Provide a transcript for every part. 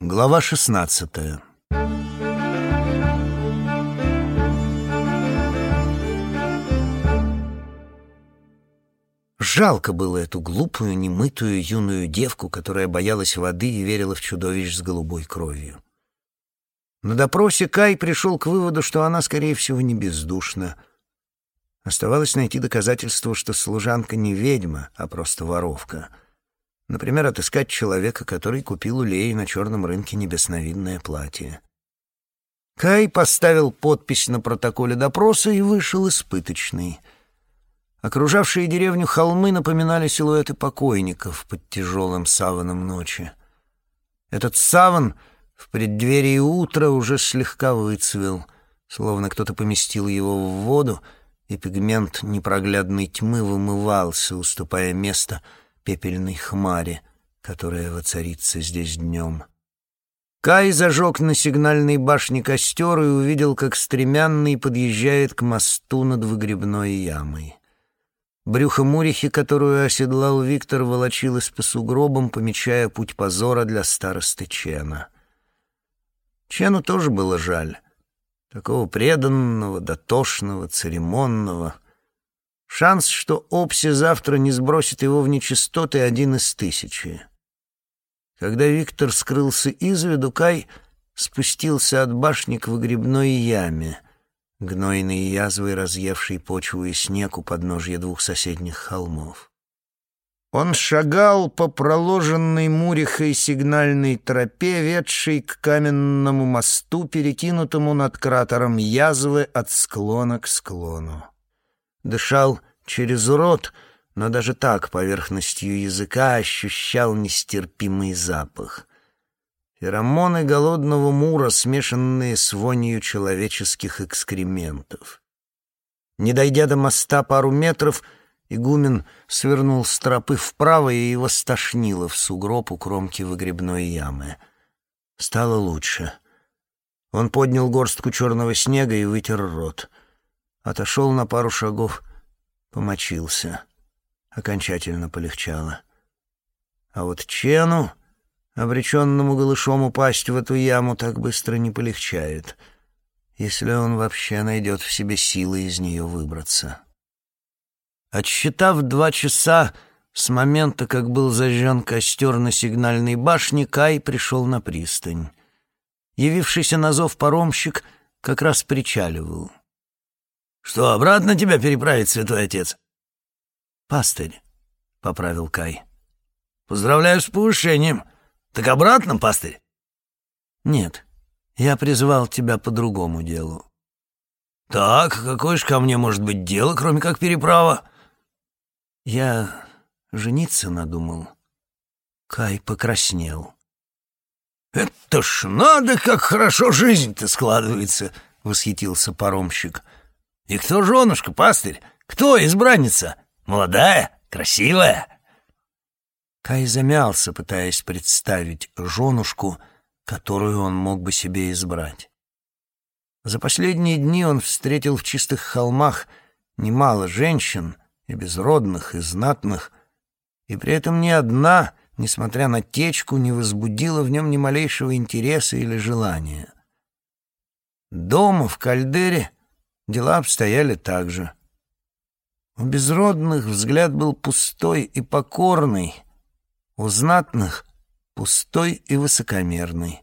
Глава шестнадцатая Жалко было эту глупую, немытую юную девку, которая боялась воды и верила в чудовищ с голубой кровью. На допросе Кай пришел к выводу, что она, скорее всего, не бездушна. Оставалось найти доказательство, что служанка не ведьма, а просто воровка. Например, отыскать человека, который купил у Леи на черном рынке небесновидное платье. Кай поставил подпись на протоколе допроса и вышел испыточный — Окружавшие деревню холмы напоминали силуэты покойников под тяжелым саваном ночи. Этот саван в преддверии утра уже слегка выцвел, словно кто-то поместил его в воду, и пигмент непроглядной тьмы вымывался, уступая место пепельной хмари, которая воцарится здесь днем. Кай зажег на сигнальной башне костер и увидел, как стремянный подъезжает к мосту над выгребной ямой. Брюхо Мурихи, которую оседлал Виктор, волочилось по сугробам, помечая путь позора для старосты Чена. Чену тоже было жаль. Такого преданного, дотошного, церемонного. Шанс, что Опси завтра не сбросит его в нечистоты, один из тысячи. Когда Виктор скрылся из виду, Кай спустился от башни к выгребной яме — гнойные язвы, разъевшие почву и снег у подножья двух соседних холмов. Он шагал по проложенной Мурихой сигнальной тропе, ведшей к каменному мосту, перекинутому над кратером язвы от склона к склону. Дышал через рот, но даже так поверхностью языка ощущал нестерпимый запах — Феромоны голодного мура, смешанные с вонью человеческих экскрементов. Не дойдя до моста пару метров, игумен свернул с тропы вправо и его стошнило в сугроб у кромки выгребной ямы. Стало лучше. Он поднял горстку черного снега и вытер рот. Отошел на пару шагов, помочился. Окончательно полегчало. А вот Чену Обреченному голышом упасть в эту яму так быстро не полегчает, если он вообще найдет в себе силы из нее выбраться. Отсчитав два часа с момента, как был зажжен костер на сигнальной башне, Кай пришел на пристань. Явившийся на зов паромщик как раз причаливал. «Что, обратно тебя переправить, святой отец?» «Пастырь», — поправил Кай. «Поздравляю с повышением», так обратно, пастырь? Нет, я призвал тебя по другому делу. Так, какое ж ко мне может быть дело, кроме как переправа? Я жениться надумал. Кай покраснел. «Это ж надо, как хорошо жизнь-то складывается!» — восхитился паромщик. «И кто женушка, пастырь? Кто избранница? Молодая? Красивая?» Кай замялся, пытаясь представить женушку, которую он мог бы себе избрать. За последние дни он встретил в чистых холмах немало женщин, и безродных, и знатных, и при этом ни одна, несмотря на течку, не возбудила в нем ни малейшего интереса или желания. Дома, в кальдере, дела обстояли так же. У безродных взгляд был пустой и покорный, у знатных — пустой и высокомерный.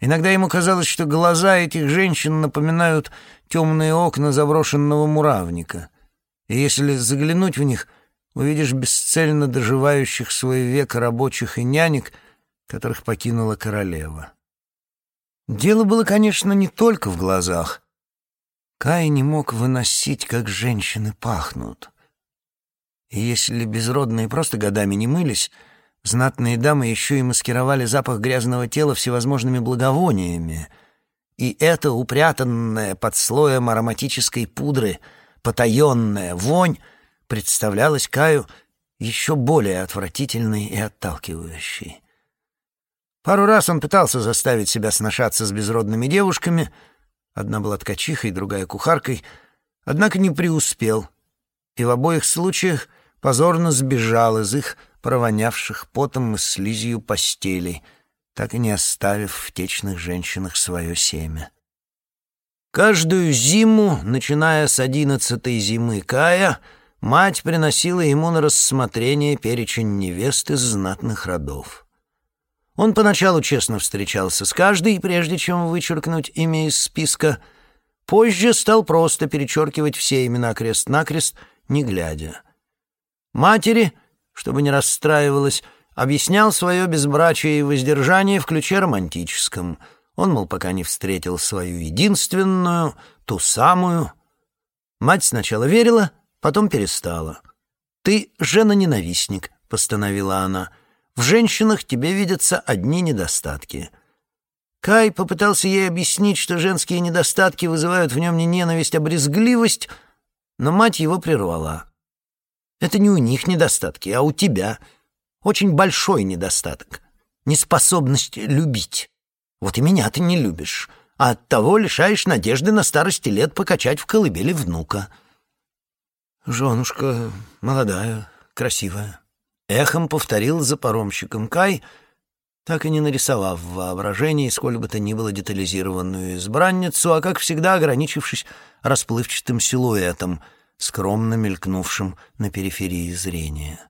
Иногда ему казалось, что глаза этих женщин напоминают темные окна заброшенного муравника, и если заглянуть в них, увидишь бесцельно доживающих свой век рабочих и нянек, которых покинула королева. Дело было, конечно, не только в глазах. Кай не мог выносить, как женщины пахнут — и если безродные просто годами не мылись, знатные дамы еще и маскировали запах грязного тела всевозможными благовониями. И эта упрятанная под слоем ароматической пудры потаенная вонь представлялась Каю еще более отвратительной и отталкивающей. Пару раз он пытался заставить себя сношаться с безродными девушками, одна была ткачихой, другая кухаркой, однако не преуспел, и в обоих случаях позорно сбежал из их провонявших потом и слизью постелей, так и не оставив в течных женщинах свое семя. Каждую зиму, начиная с одиннадцатой зимы Кая, мать приносила ему на рассмотрение перечень невест из знатных родов. Он поначалу честно встречался с каждой, прежде чем вычеркнуть имя из списка, позже стал просто перечеркивать все имена крест-накрест, не глядя. Матери, чтобы не расстраивалась, объяснял свое безбрачие и воздержание в ключе романтическом. Он, мол, пока не встретил свою единственную, ту самую. Мать сначала верила, потом перестала. «Ты жена-ненавистник», — постановила она. «В женщинах тебе видятся одни недостатки». Кай попытался ей объяснить, что женские недостатки вызывают в нем не ненависть, а брезгливость, но мать его прервала. «Это не у них недостатки, а у тебя очень большой недостаток — неспособность любить. Вот и меня ты не любишь, а оттого лишаешь надежды на старости лет покачать в колыбели внука. Женушка молодая, красивая. Эхом повторил за паромщиком Кай, так и не нарисовав в воображении сколь бы то ни было детализированную избранницу, а, как всегда, ограничившись расплывчатым силуэтом, скромно мелькнувшим на периферии зрения.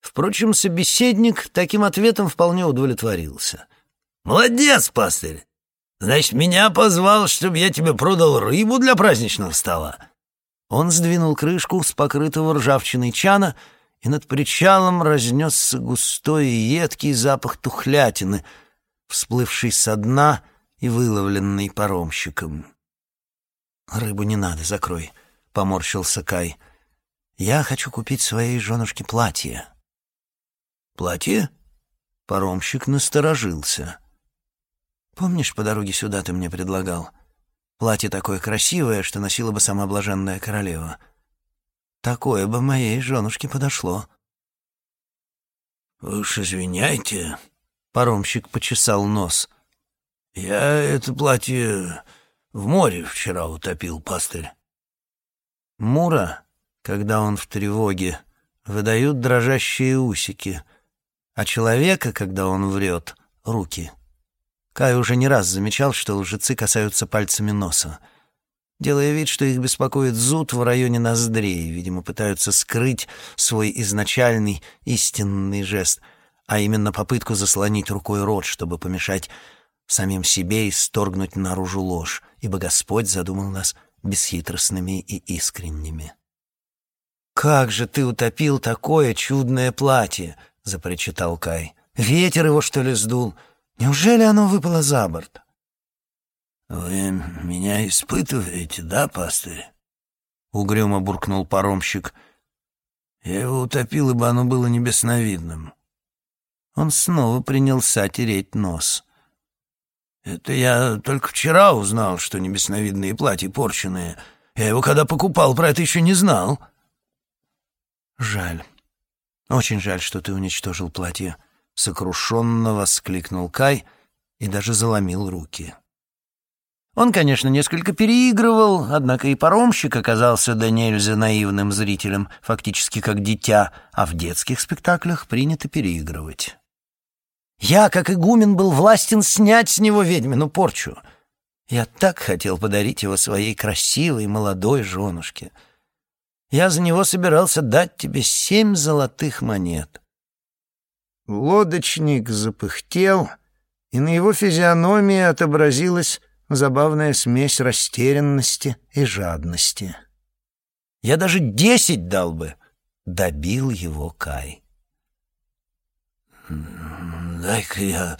Впрочем, собеседник таким ответом вполне удовлетворился. «Молодец, пастырь! Значит, меня позвал, чтобы я тебе продал рыбу для праздничного стола?» Он сдвинул крышку с покрытого ржавчиной чана, и над причалом разнесся густой и едкий запах тухлятины, всплывший со дна и выловленный паромщиком. «Рыбу не надо, закрой», — поморщился Кай. «Я хочу купить своей женушке платье». «Платье?» Паромщик насторожился. «Помнишь, по дороге сюда ты мне предлагал? Платье такое красивое, что носила бы сама блаженная королева. Такое бы моей женушке подошло». «Вы уж извиняйте», — паромщик почесал нос. «Я это платье в море вчера утопил, пастырь». Мура, когда он в тревоге, выдают дрожащие усики — а человека, когда он врет, — руки. Кай уже не раз замечал, что лжецы касаются пальцами носа. Делая вид, что их беспокоит зуд в районе ноздрей, видимо, пытаются скрыть свой изначальный истинный жест, а именно попытку заслонить рукой рот, чтобы помешать самим себе исторгнуть наружу ложь, ибо Господь задумал нас бесхитростными и искренними. «Как же ты утопил такое чудное платье!» запричитал Кай. «Ветер его, что ли, сдул? Неужели оно выпало за борт?» «Вы меня испытываете, да, пастырь?» — угрюмо буркнул паромщик. «Я его утопил, ибо оно было небесновидным». Он снова принялся тереть нос. «Это я только вчера узнал, что небесновидные платья порченые. Я его когда покупал, про это еще не знал». «Жаль». «Очень жаль, что ты уничтожил платье», — сокрушенно воскликнул Кай и даже заломил руки. Он, конечно, несколько переигрывал, однако и паромщик оказался до нельзя наивным зрителем, фактически как дитя, а в детских спектаклях принято переигрывать. Я, как игумен, был властен снять с него ведьмину порчу. Я так хотел подарить его своей красивой молодой женушке — я за него собирался дать тебе семь золотых монет». Лодочник запыхтел, и на его физиономии отобразилась забавная смесь растерянности и жадности. «Я даже десять дал бы!» — добил его Кай. «Дай-ка я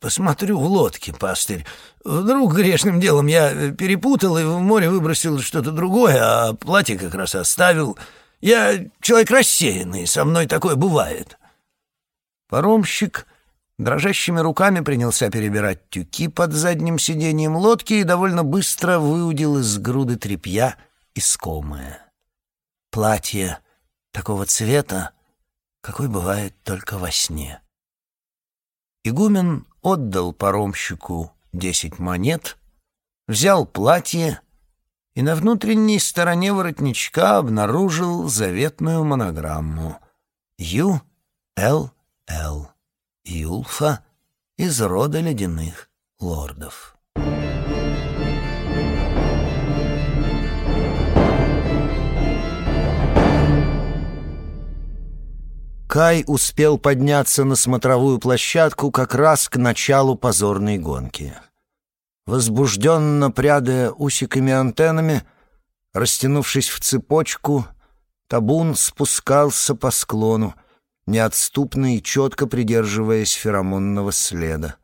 посмотрю в лодке, пастырь. Вдруг грешным делом я перепутал и в море выбросил что-то другое, а платье как раз оставил. Я человек рассеянный, со мной такое бывает». Паромщик дрожащими руками принялся перебирать тюки под задним сиденьем лодки и довольно быстро выудил из груды тряпья искомое. Платье такого цвета, какой бывает только во сне. Игумен отдал паромщику десять монет, взял платье и на внутренней стороне воротничка обнаружил заветную монограмму «Ю. Юлфа из рода ледяных лордов. Кай успел подняться на смотровую площадку как раз к началу позорной гонки. Возбужденно прядая усиками-антеннами, растянувшись в цепочку, табун спускался по склону, неотступно и четко придерживаясь феромонного следа.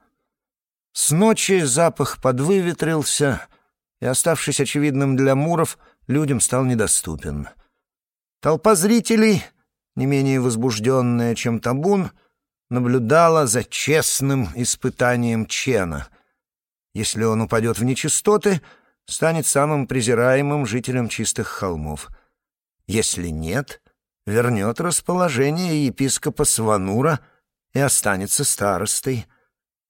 С ночи запах подвыветрился, и, оставшись очевидным для муров, людям стал недоступен. Толпа зрителей — не менее возбужденная, чем табун, наблюдала за честным испытанием Чена. Если он упадет в нечистоты, станет самым презираемым жителем чистых холмов. Если нет, вернет расположение епископа Сванура и останется старостой,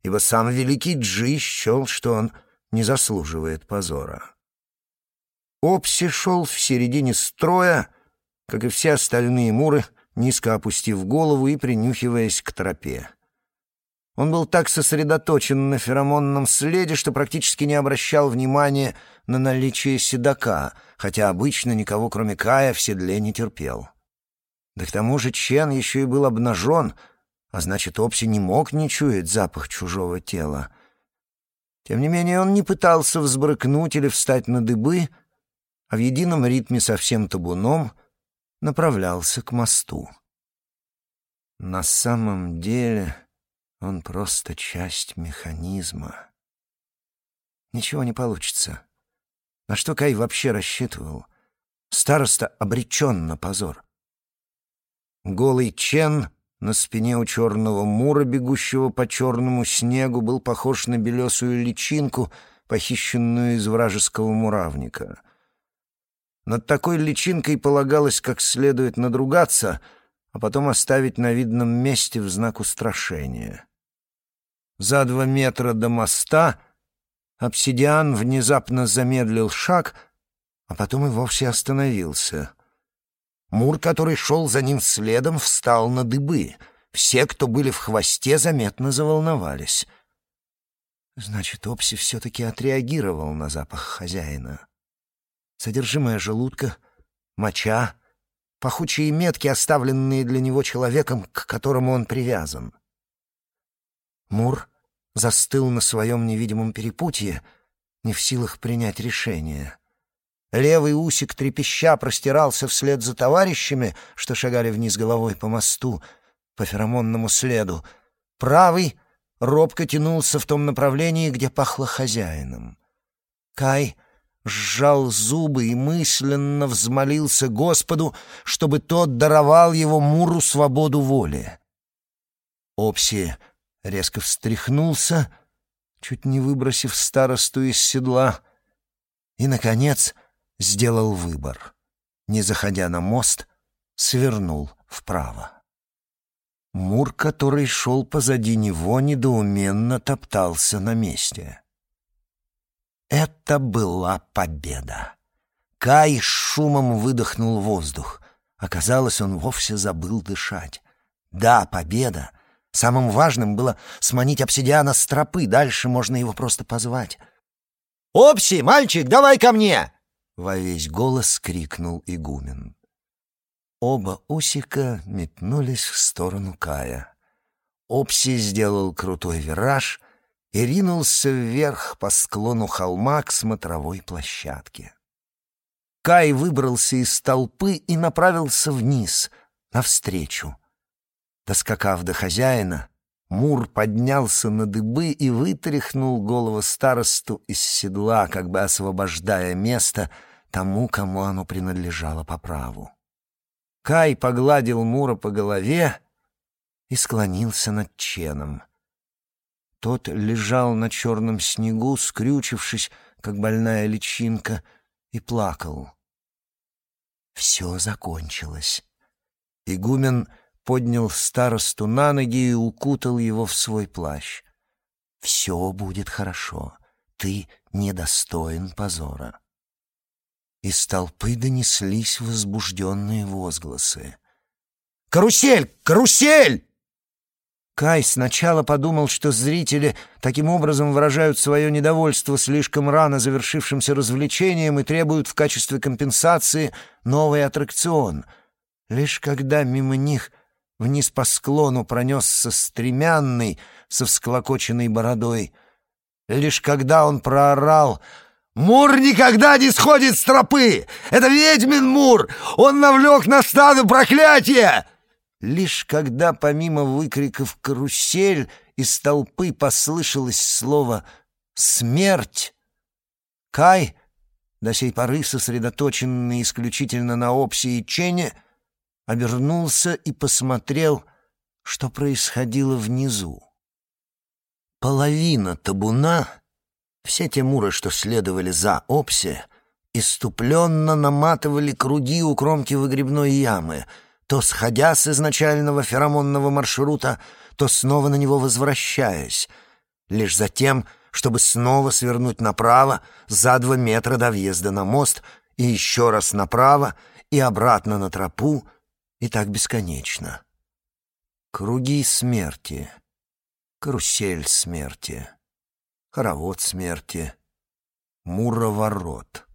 ибо сам великий Джи счел, что он не заслуживает позора. Опси шел в середине строя, как и все остальные муры, низко опустив голову и принюхиваясь к тропе. Он был так сосредоточен на феромонном следе, что практически не обращал внимания на наличие седока, хотя обычно никого, кроме Кая, в седле не терпел. Да к тому же Чен еще и был обнажен, а значит, Опси не мог не чуять запах чужого тела. Тем не менее, он не пытался взбрыкнуть или встать на дыбы, а в едином ритме со всем табуном — направлялся к мосту. На самом деле он просто часть механизма. Ничего не получится. На что Кай вообще рассчитывал? Староста обречен на позор. Голый Чен на спине у черного мура, бегущего по черному снегу, был похож на белесую личинку, похищенную из вражеского муравника — над такой личинкой полагалось как следует надругаться, а потом оставить на видном месте в знак устрашения. За два метра до моста обсидиан внезапно замедлил шаг, а потом и вовсе остановился. Мур, который шел за ним следом, встал на дыбы. Все, кто были в хвосте, заметно заволновались. Значит, Опси все-таки отреагировал на запах хозяина содержимое желудка, моча, пахучие метки, оставленные для него человеком, к которому он привязан. Мур застыл на своем невидимом перепутье, не в силах принять решение. Левый усик трепеща простирался вслед за товарищами, что шагали вниз головой по мосту, по феромонному следу. Правый робко тянулся в том направлении, где пахло хозяином. Кай сжал зубы и мысленно взмолился Господу, чтобы тот даровал его Муру свободу воли. Опси резко встряхнулся, чуть не выбросив старосту из седла, и, наконец, сделал выбор. Не заходя на мост, свернул вправо. Мур, который шел позади него, недоуменно топтался на месте. Это была победа. Кай шумом выдохнул воздух. Оказалось, он вовсе забыл дышать. Да, победа. Самым важным было сманить обсидиана с тропы, дальше можно его просто позвать. «Опси, мальчик, давай ко мне!» — во весь голос крикнул игумен. Оба усика метнулись в сторону Кая. Опси сделал крутой вираж — и ринулся вверх по склону холма к смотровой площадке. Кай выбрался из толпы и направился вниз, навстречу. Доскакав до хозяина, Мур поднялся на дыбы и вытряхнул голову старосту из седла, как бы освобождая место тому, кому оно принадлежало по праву. Кай погладил Мура по голове и склонился над Ченом — тот лежал на черном снегу, скрючившись, как больная личинка, и плакал. Все закончилось. Игумен поднял старосту на ноги и укутал его в свой плащ. «Все будет хорошо. Ты недостоин позора». Из толпы донеслись возбужденные возгласы. «Карусель! Карусель!» Кай сначала подумал, что зрители таким образом выражают свое недовольство слишком рано завершившимся развлечением и требуют в качестве компенсации новый аттракцион. Лишь когда мимо них вниз по склону пронесся стремянный со всклокоченной бородой, лишь когда он проорал «Мур никогда не сходит с тропы! Это ведьмин Мур! Он навлек на стадо проклятие!» Лишь когда, помимо выкриков «карусель», из толпы послышалось слово «смерть», Кай, до сей поры сосредоточенный исключительно на Опсе и Чене, обернулся и посмотрел, что происходило внизу. Половина табуна, все те муры, что следовали за Опсе, иступленно наматывали круги у кромки выгребной ямы — то сходя с изначального феромонного маршрута, то снова на него возвращаясь, лишь затем, чтобы снова свернуть направо за два метра до въезда на мост и еще раз направо и обратно на тропу, и так бесконечно. Круги смерти, карусель смерти, хоровод смерти, муроворот.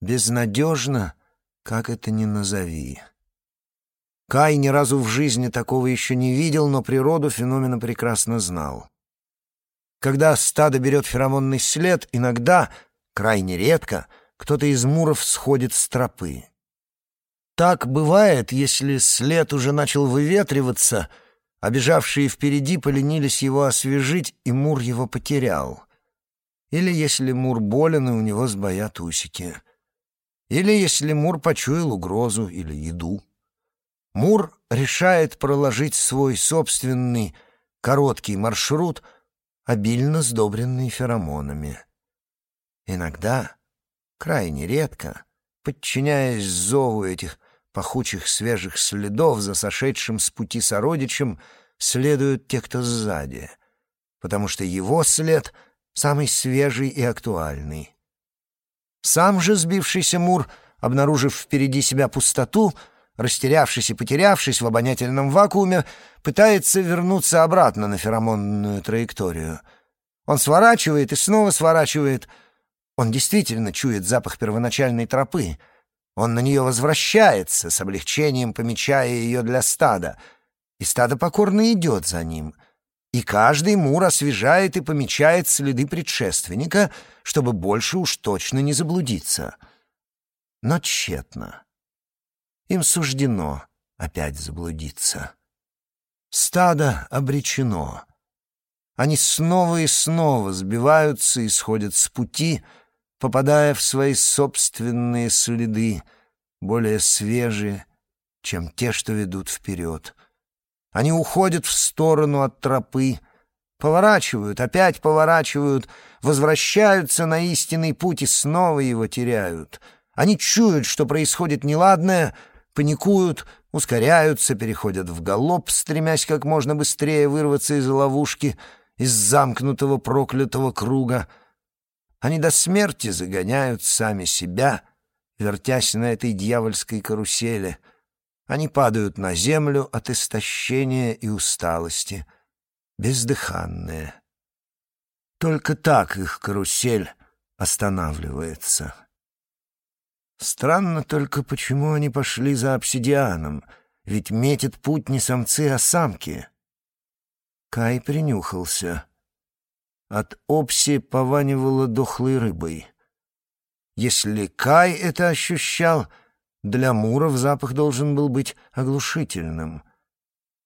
Безнадежно, как это ни назови. Кай ни разу в жизни такого еще не видел, но природу феномена прекрасно знал. Когда стадо берет феромонный след, иногда, крайне редко, кто-то из муров сходит с тропы. Так бывает, если след уже начал выветриваться, а бежавшие впереди поленились его освежить, и мур его потерял. Или если мур болен, и у него сбоят усики. Или если мур почуял угрозу или еду. Мур решает проложить свой собственный короткий маршрут, обильно сдобренный феромонами. Иногда, крайне редко, подчиняясь зову этих пахучих свежих следов за сошедшим с пути сородичем, следуют те, кто сзади, потому что его след самый свежий и актуальный. Сам же сбившийся Мур, обнаружив впереди себя пустоту, растерявшись и потерявшись в обонятельном вакууме, пытается вернуться обратно на феромонную траекторию. Он сворачивает и снова сворачивает. Он действительно чует запах первоначальной тропы. Он на нее возвращается, с облегчением помечая ее для стада. И стадо покорно идет за ним. И каждый мур освежает и помечает следы предшественника, чтобы больше уж точно не заблудиться. Но тщетно им суждено опять заблудиться. Стадо обречено. Они снова и снова сбиваются и сходят с пути, попадая в свои собственные следы, более свежие, чем те, что ведут вперед. Они уходят в сторону от тропы, поворачивают, опять поворачивают, возвращаются на истинный путь и снова его теряют. Они чуют, что происходит неладное — паникуют, ускоряются, переходят в галоп, стремясь как можно быстрее вырваться из ловушки, из замкнутого проклятого круга. Они до смерти загоняют сами себя, вертясь на этой дьявольской карусели. Они падают на землю от истощения и усталости, бездыханные. Только так их карусель останавливается. Странно только, почему они пошли за обсидианом, ведь метит путь не самцы, а самки. Кай принюхался. От Опси пованивало дохлой рыбой. Если Кай это ощущал, для Муров запах должен был быть оглушительным.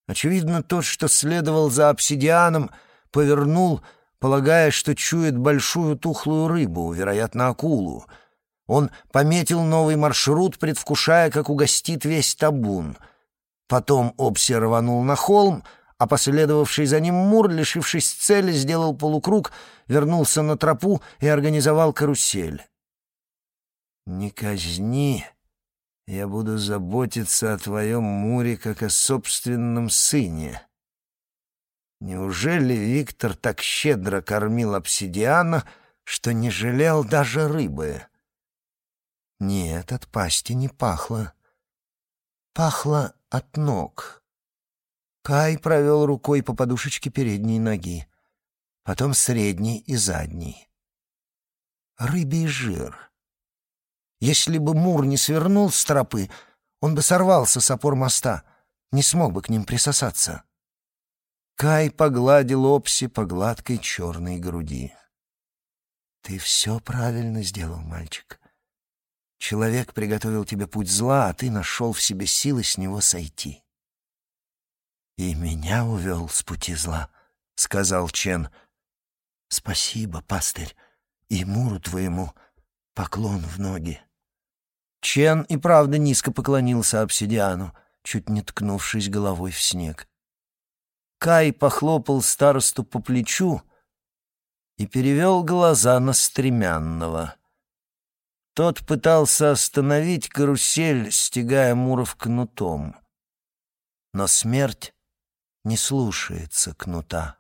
Очевидно, тот, что следовал за обсидианом, повернул, полагая, что чует большую тухлую рыбу, вероятно, акулу — он пометил новый маршрут, предвкушая, как угостит весь табун. Потом Обси рванул на холм, а последовавший за ним Мур, лишившись цели, сделал полукруг, вернулся на тропу и организовал карусель. «Не казни, я буду заботиться о твоем Муре, как о собственном сыне». Неужели Виктор так щедро кормил обсидиана, что не жалел даже рыбы? Нет, от пасти не пахло. Пахло от ног. Кай провел рукой по подушечке передней ноги, потом средней и задней. Рыбий жир. Если бы Мур не свернул с тропы, он бы сорвался с опор моста, не смог бы к ним присосаться. Кай погладил Опси по гладкой черной груди. «Ты все правильно сделал, мальчик. Человек приготовил тебе путь зла, а ты нашел в себе силы с него сойти». «И меня увел с пути зла», — сказал Чен. «Спасибо, пастырь, и Муру твоему поклон в ноги». Чен и правда низко поклонился обсидиану, чуть не ткнувшись головой в снег. Кай похлопал старосту по плечу, и перевел глаза на стремянного. Тот пытался остановить карусель, стегая Муров кнутом. Но смерть не слушается кнута.